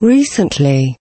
Recently.